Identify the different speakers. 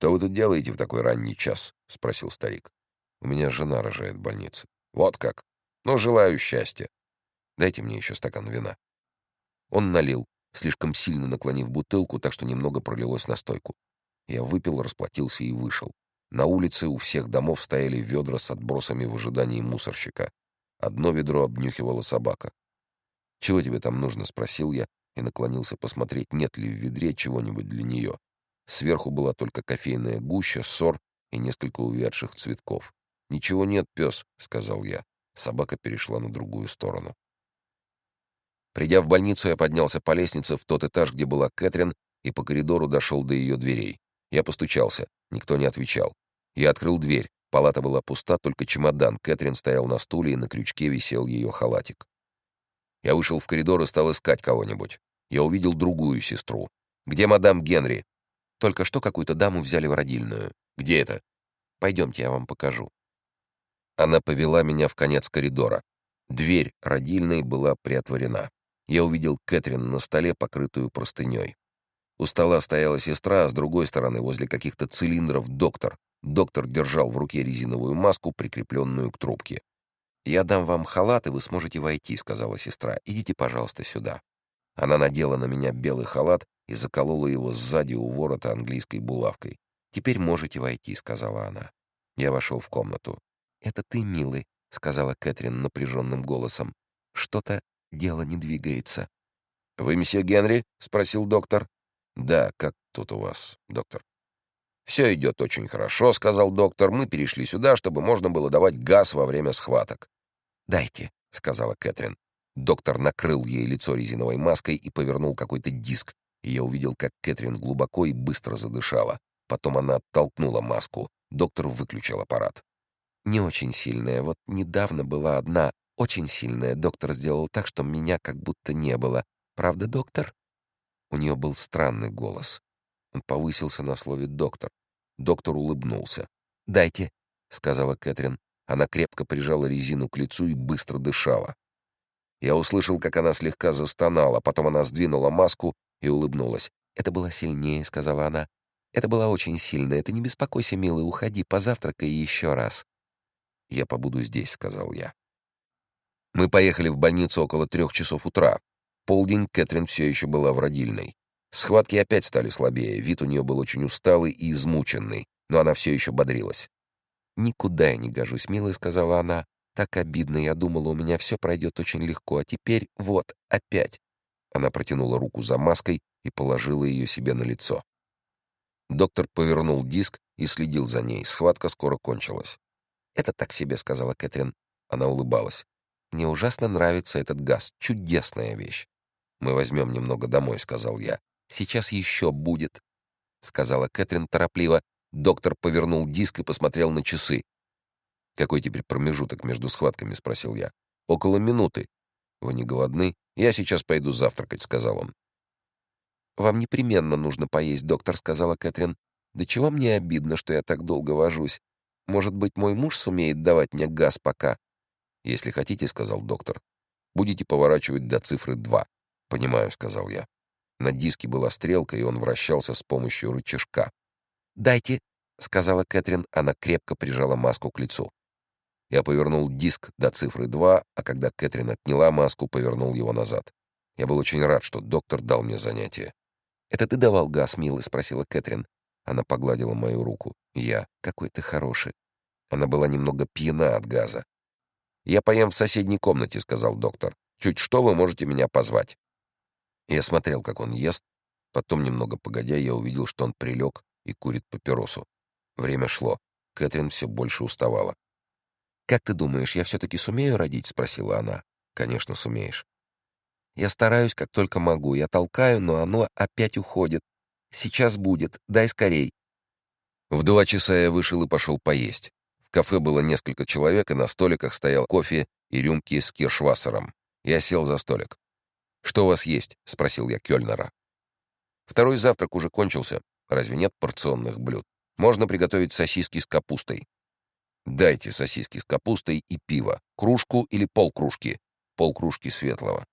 Speaker 1: «Что вы тут делаете в такой ранний час?» — спросил старик. «У меня жена рожает в больнице». «Вот как? Ну, желаю счастья. Дайте мне еще стакан вина». Он налил, слишком сильно наклонив бутылку, так что немного пролилось на стойку. Я выпил, расплатился и вышел. На улице у всех домов стояли ведра с отбросами в ожидании мусорщика. Одно ведро обнюхивала собака. «Чего тебе там нужно?» — спросил я и наклонился посмотреть, нет ли в ведре чего-нибудь для нее. Сверху была только кофейная гуща, сор и несколько увядших цветков. «Ничего нет, пес», — сказал я. Собака перешла на другую сторону. Придя в больницу, я поднялся по лестнице в тот этаж, где была Кэтрин, и по коридору дошел до ее дверей. Я постучался. Никто не отвечал. Я открыл дверь. Палата была пуста, только чемодан. Кэтрин стоял на стуле, и на крючке висел ее халатик. Я вышел в коридор и стал искать кого-нибудь. Я увидел другую сестру. «Где мадам Генри?» «Только что какую-то даму взяли в родильную». «Где это?» «Пойдемте, я вам покажу». Она повела меня в конец коридора. Дверь родильной была приотворена. Я увидел Кэтрин на столе, покрытую простыней. У стола стояла сестра, а с другой стороны, возле каких-то цилиндров, доктор. Доктор держал в руке резиновую маску, прикрепленную к трубке. «Я дам вам халат, и вы сможете войти», — сказала сестра. «Идите, пожалуйста, сюда». Она надела на меня белый халат и заколола его сзади у ворота английской булавкой. «Теперь можете войти», — сказала она. Я вошел в комнату. «Это ты, милый», — сказала Кэтрин напряженным голосом. «Что-то дело не двигается». «Вы месье Генри?» — спросил доктор. «Да, как тут у вас, доктор?» «Все идет очень хорошо», — сказал доктор. «Мы перешли сюда, чтобы можно было давать газ во время схваток».
Speaker 2: «Дайте», — сказала Кэтрин.
Speaker 1: Доктор накрыл ей лицо резиновой маской и повернул какой-то диск. И я увидел, как Кэтрин глубоко и быстро задышала. Потом она оттолкнула маску. Доктор выключил аппарат.
Speaker 2: «Не очень сильная. Вот недавно была одна, очень сильная. Доктор сделал так, что меня как будто не было. Правда, доктор?»
Speaker 1: У нее был странный голос. Он повысился на слове «доктор». Доктор улыбнулся.
Speaker 2: «Дайте», —
Speaker 1: сказала Кэтрин. Она крепко прижала резину к лицу и быстро дышала. Я услышал, как она слегка застонала, потом она сдвинула маску и улыбнулась.
Speaker 2: «Это было сильнее», — сказала она. «Это было очень сильно. Это не беспокойся, милый, уходи, позавтракай еще раз».
Speaker 1: «Я побуду здесь», — сказал я. Мы поехали в больницу около трех часов утра полдень Кэтрин все еще была в родильной. Схватки опять стали слабее, вид у нее был очень усталый и измученный, но она все еще бодрилась.
Speaker 2: «Никуда я не гожусь, милая», — сказала она. «Так обидно, я думала, у меня все пройдет очень легко, а теперь вот, опять».
Speaker 1: Она протянула руку за маской и положила ее себе на лицо. Доктор повернул диск и следил за ней. Схватка скоро кончилась.
Speaker 2: «Это так себе», — сказала Кэтрин.
Speaker 1: Она улыбалась.
Speaker 2: «Мне ужасно нравится этот газ. Чудесная вещь.
Speaker 1: «Мы возьмем немного домой», — сказал я.
Speaker 2: «Сейчас еще будет», — сказала Кэтрин торопливо.
Speaker 1: Доктор повернул диск и посмотрел на часы. «Какой теперь промежуток между схватками?» — спросил я. «Около минуты. Вы не голодны? Я сейчас пойду завтракать», — сказал он.
Speaker 2: «Вам непременно нужно поесть, доктор», — сказала Кэтрин. «Да чего мне обидно, что я так долго вожусь? Может быть, мой муж сумеет давать мне газ пока?»
Speaker 1: «Если хотите», — сказал доктор, — «будете поворачивать до цифры два. «Понимаю», — сказал я. На диске была стрелка, и он вращался с помощью рычажка.
Speaker 2: «Дайте», — сказала Кэтрин. Она крепко прижала маску к лицу.
Speaker 1: Я повернул диск до цифры 2, а когда Кэтрин отняла маску, повернул его назад. Я был очень рад, что доктор дал мне занятие.
Speaker 2: «Это ты давал газ, милый?» — спросила Кэтрин.
Speaker 1: Она погладила мою руку. Я.
Speaker 2: «Какой ты хороший».
Speaker 1: Она была немного пьяна от газа. «Я поем в соседней комнате», — сказал доктор. «Чуть что, вы можете меня позвать». Я смотрел, как он ест. Потом, немного погодя, я увидел, что он прилег и курит папиросу. Время шло. Кэтрин все больше уставала.
Speaker 2: «Как ты думаешь, я все-таки сумею родить?» — спросила она.
Speaker 1: «Конечно, сумеешь».
Speaker 2: «Я стараюсь, как только могу. Я толкаю, но оно опять уходит. Сейчас будет. Дай скорей».
Speaker 1: В два часа я вышел и пошел поесть. В кафе было несколько человек, и на столиках стоял кофе и рюмки с киршвассером. Я сел за столик. «Что у вас есть?» — спросил я Кёльнера. «Второй завтрак уже кончился. Разве нет порционных блюд? Можно приготовить сосиски с капустой». «Дайте сосиски с капустой и пиво. Кружку или полкружки?» «Полкружки светлого».